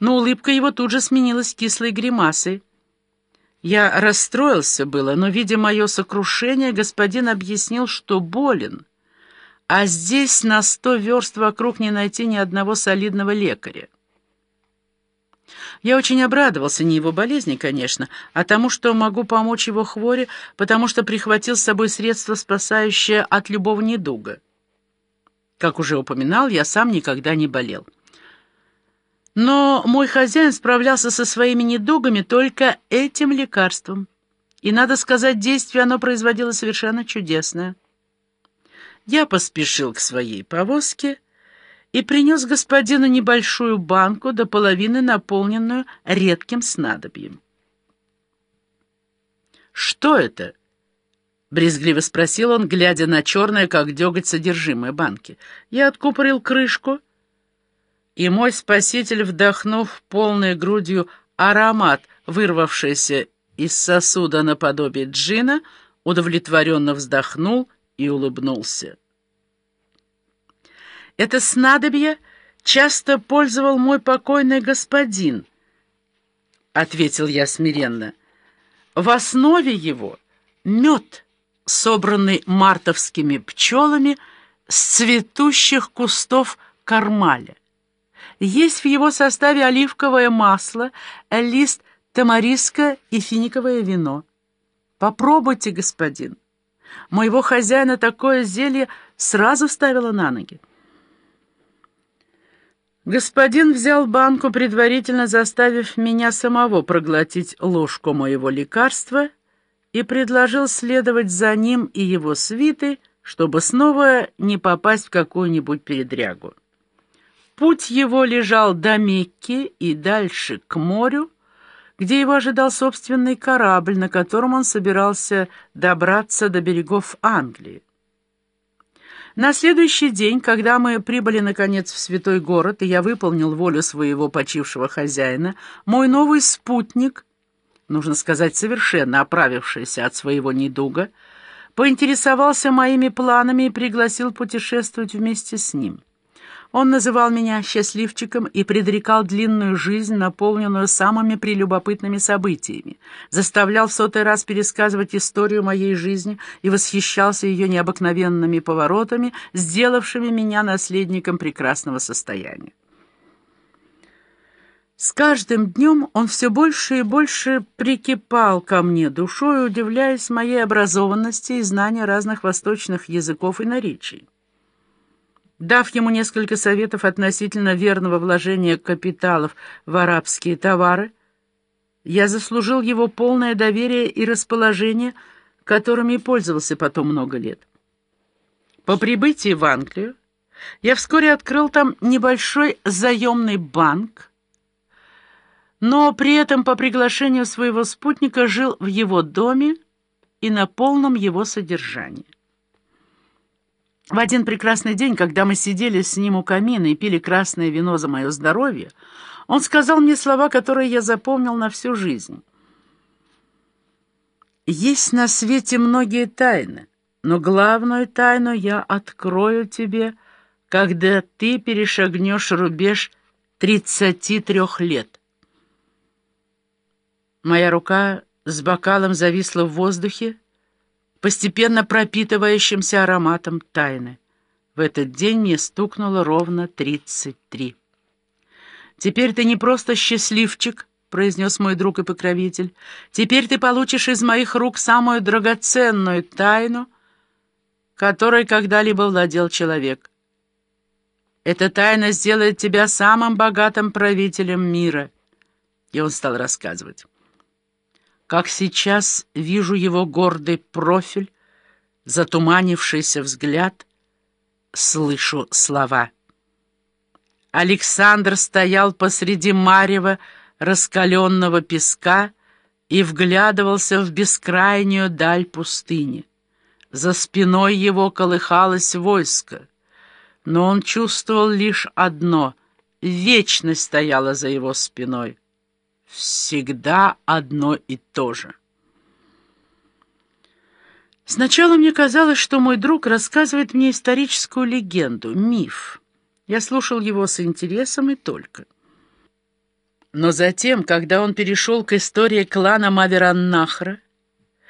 но улыбка его тут же сменилась кислой гримасой. Я расстроился было, но, видя мое сокрушение, господин объяснил, что болен, а здесь на сто верст вокруг не найти ни одного солидного лекаря. Я очень обрадовался не его болезни, конечно, а тому, что могу помочь его хворе, потому что прихватил с собой средство, спасающее от любого недуга. Как уже упоминал, я сам никогда не болел. Но мой хозяин справлялся со своими недугами только этим лекарством. И, надо сказать, действие оно производило совершенно чудесное. Я поспешил к своей повозке и принес господину небольшую банку до половины наполненную редким снадобьем. «Что это?» — брезгливо спросил он, глядя на черное, как деготь, содержимое банки. Я откупорил крышку, и мой спаситель, вдохнув полной грудью аромат, вырвавшийся из сосуда наподобие джина, удовлетворенно вздохнул и улыбнулся. Это снадобье часто пользовал мой покойный господин, — ответил я смиренно. В основе его мед — собранный мартовскими пчелами с цветущих кустов кармаля. Есть в его составе оливковое масло, лист тамариска и финиковое вино. Попробуйте, господин. Моего хозяина такое зелье сразу ставило на ноги. Господин взял банку, предварительно заставив меня самого проглотить ложку моего лекарства и предложил следовать за ним и его свиты, чтобы снова не попасть в какую-нибудь передрягу. Путь его лежал до Мекки и дальше к морю, где его ожидал собственный корабль, на котором он собирался добраться до берегов Англии. На следующий день, когда мы прибыли, наконец, в святой город, и я выполнил волю своего почившего хозяина, мой новый спутник нужно сказать, совершенно оправившийся от своего недуга, поинтересовался моими планами и пригласил путешествовать вместе с ним. Он называл меня счастливчиком и предрекал длинную жизнь, наполненную самыми прелюбопытными событиями, заставлял в сотый раз пересказывать историю моей жизни и восхищался ее необыкновенными поворотами, сделавшими меня наследником прекрасного состояния. С каждым днем он все больше и больше прикипал ко мне душой, удивляясь моей образованности и знанию разных восточных языков и наречий. Дав ему несколько советов относительно верного вложения капиталов в арабские товары, я заслужил его полное доверие и расположение, которыми и пользовался потом много лет. По прибытии в Англию я вскоре открыл там небольшой заемный банк, но при этом по приглашению своего спутника жил в его доме и на полном его содержании. В один прекрасный день, когда мы сидели с ним у камина и пили красное вино за мое здоровье, он сказал мне слова, которые я запомнил на всю жизнь. «Есть на свете многие тайны, но главную тайну я открою тебе, когда ты перешагнешь рубеж 33 лет». Моя рука с бокалом зависла в воздухе, постепенно пропитывающимся ароматом тайны. В этот день мне стукнуло ровно тридцать три. «Теперь ты не просто счастливчик», — произнес мой друг и покровитель. «Теперь ты получишь из моих рук самую драгоценную тайну, которой когда-либо владел человек. Эта тайна сделает тебя самым богатым правителем мира». И он стал рассказывать как сейчас вижу его гордый профиль, затуманившийся взгляд, слышу слова. Александр стоял посреди марева раскаленного песка и вглядывался в бескрайнюю даль пустыни. За спиной его колыхалось войско, но он чувствовал лишь одно — вечность стояла за его спиной — всегда одно и то же. Сначала мне казалось, что мой друг рассказывает мне историческую легенду, миф. Я слушал его с интересом и только. Но затем, когда он перешел к истории клана Мавераннахра,